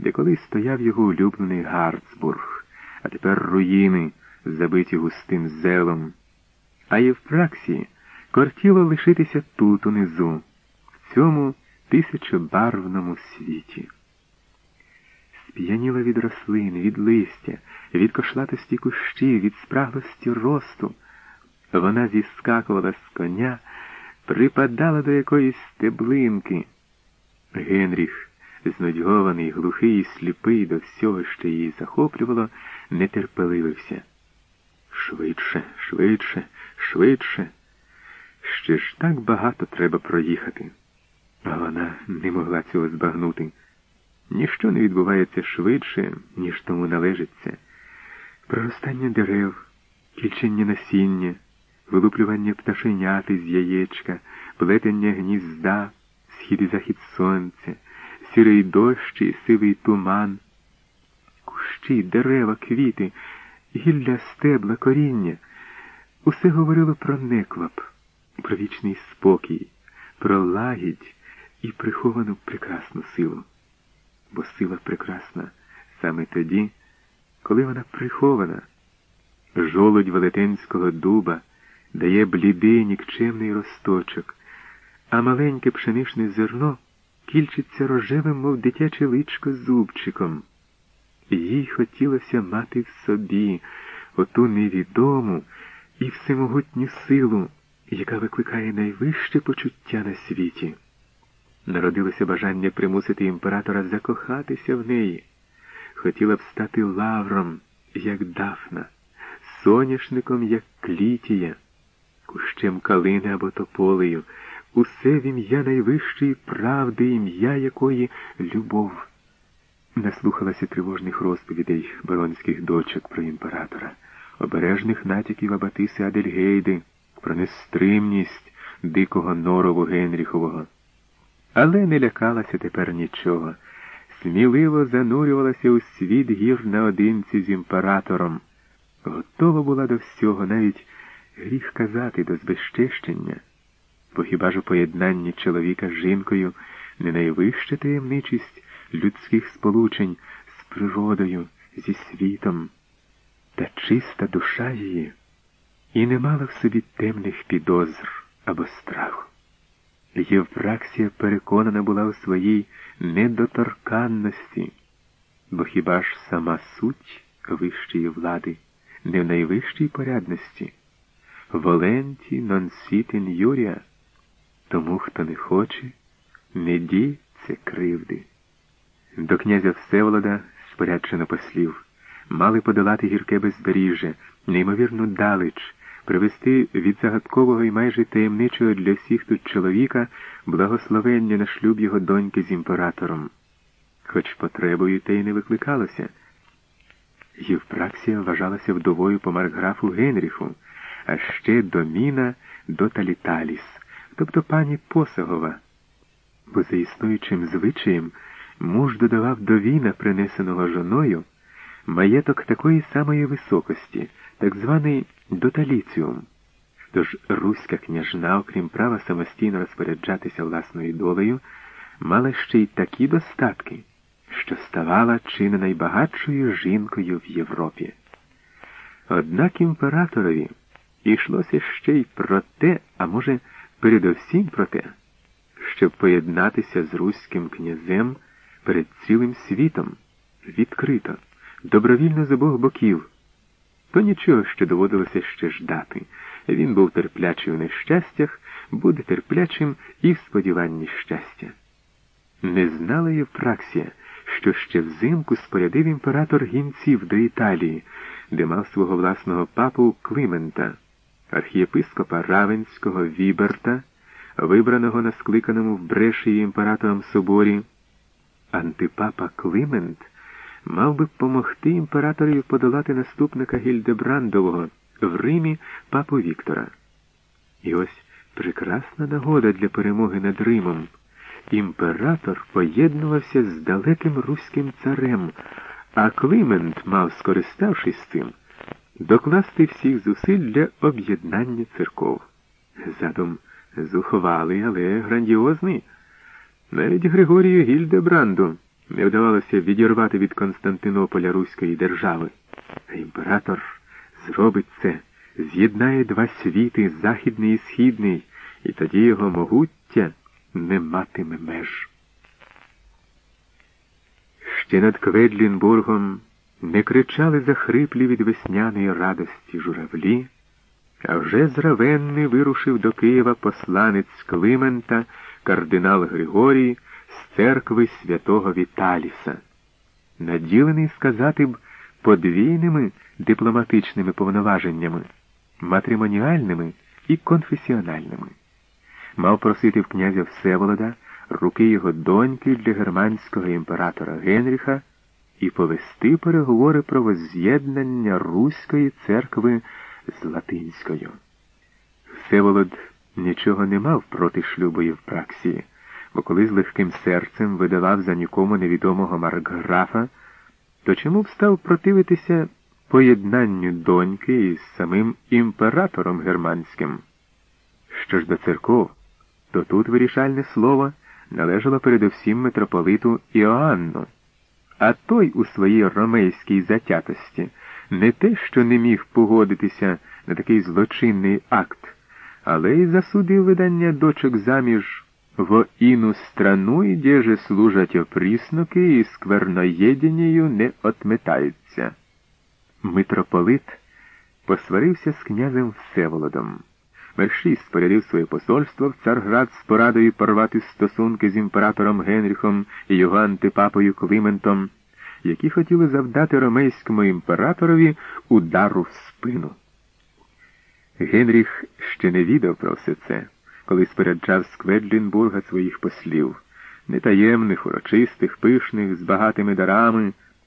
де колись стояв його улюблений Гарцбург, а тепер руїни, забиті густим зелом. А Євпраксії кортіло лишитися тут, унизу, в цьому тисячобарвному світі. Сп'яніла від рослин, від листя, від кошлатості кущів, від спраглості росту. Вона зіскакувала з коня, припадала до якоїсь стеблинки. Генріх, знудьгований, глухий сліпий до всього, що її захоплювало, нетерпеливився. Швидше, швидше, швидше. Ще ж так багато треба проїхати. А вона не могла цього збагнути. Ніщо не відбувається швидше, ніж тому належиться. Проростання дерев, кільчення насіння, вилуплювання пташеняти з яєчка, плетення гнізда, схід і захід сонця, сірий дощ і сивий туман, кущі, дерева, квіти, гілля стебла, коріння. Усе говорило про неквап, про вічний спокій, про лагідь і приховану прекрасну силу. Бо сила прекрасна саме тоді, коли вона прихована. Жолудь велетенського дуба дає блідий нікчемний росточок, а маленьке пшеничне зерно кільчиться рожевим, мов дитяче личко зубчиком. Їй хотілося мати в собі оту невідому і всемогутню силу, яка викликає найвище почуття на світі. Народилося бажання примусити імператора закохатися в неї. Хотіла б стати лавром, як Дафна, соняшником, як клітія, кущем калини або тополею, усе в ім'я найвищої правди, ім'я якої любов. Наслухалася тривожних розповідей баронських дочок про імператора, обережних натяків Абатиси Адельгейди, про нестримність дикого норову Генріхового. Але не лякалася тепер нічого, сміливо занурювалася у світ гір наодинці з імператором. Готова була до всього, навіть гріх казати до збезчещення, бо хіба ж у поєднанні чоловіка з жінкою не найвища таємничість людських сполучень з природою, зі світом, та чиста душа її і не мала в собі темних підозр або страху. Євпраксія переконана була у своїй недоторканності, бо хіба ж сама суть вищої влади не в найвищій порядності? Воленті нонсітин Юрія, тому, хто не хоче, не діється кривди. До князя Всеволода споряджено послів, мали подолати гірке безберіжжя, неймовірну далеч, привести від загадкового і майже таємничого для всіх тут чоловіка благословення на шлюб його доньки з імператором. Хоч потребою те й не викликалося. Євпраксія вважалася вдовою по маркграфу Генріху, а ще доміна до Таліталіс, тобто пані Посагова. Бо за існуючим звичаєм муж додавав до віна, принесеного жоною, маєток такої самої високості, так званий доталіціум. Тож руська княжна, окрім права самостійно розпоряджатися власною долею, мала ще й такі достатки, що ставала чи не найбагатшою жінкою в Європі. Однак імператорові йшлося ще й про те, а може, передовсім про те, щоб поєднатися з руським князем перед цілим світом, відкрито, добровільно з обох боків. То нічого, що доводилося ще ждати. Він був терплячий у нещастях, буде терплячим і в сподіванні щастя. Не знала Євпраксія, що ще взимку спорядив імператор гінців до Італії, де мав свого власного папу Климента, архієпископа Равенського Віберта, вибраного на скликаному в Брешії імператором соборі. Антипапа Климент мав би помогти імператорові подолати наступника Гільдебрандового в Римі папу Віктора. І ось прекрасна нагода для перемоги над Римом. Імператор поєднувався з далеким руським царем, а Климент мав, скориставшись цим, докласти всіх зусиль для об'єднання церков. Задум зухвалий, але грандіозний. Навіть Григорію Гільдебранду не вдавалося відірвати від Константинополя Руської держави. Імператор зробить це, з'єднає два світи, західний і східний, і тоді його могуття не матиме меж. Ще над Кведлінбургом не кричали захриплі від весняної радості журавлі, а вже з Равенни вирушив до Києва посланець Климента, кардинал Григорій з церкви святого Віталіса, наділений сказати б подвійними дипломатичними повноваженнями, матримоніальними і конфесіональними. Мав просити в князя Всеволода руки його доньки для германського імператора Генріха і повести переговори про возз'єднання Руської церкви з Латинською. Всеволод нічого не мав проти шлюбу Євпраксії, бо коли з легким серцем видавав за нікому невідомого маркграфа, то чому б став противитися поєднанню доньки із самим імператором германським? Що ж до церков, то тут вирішальне слово належало передовсім митрополиту Іоанну, а той у своїй ромейській затятості не те, що не міг погодитися на такий злочинний акт, але й засудив видання дочок заміж в іну страну, і де же служать опрісноки і скверноєдінію не отметаються. Митрополит посварився з князем Всеволодом. Мерші спорядив своє посольство в Царград з порадою порвати стосунки з імператором Генріхом і його антипапою Климентом, які хотіли завдати ромейському імператорові удару в спину. Генріх ще не відав про все це, коли споряджав з Кведлінбурга своїх послів, нетаємних, урочистих, пишних, з багатими дарами.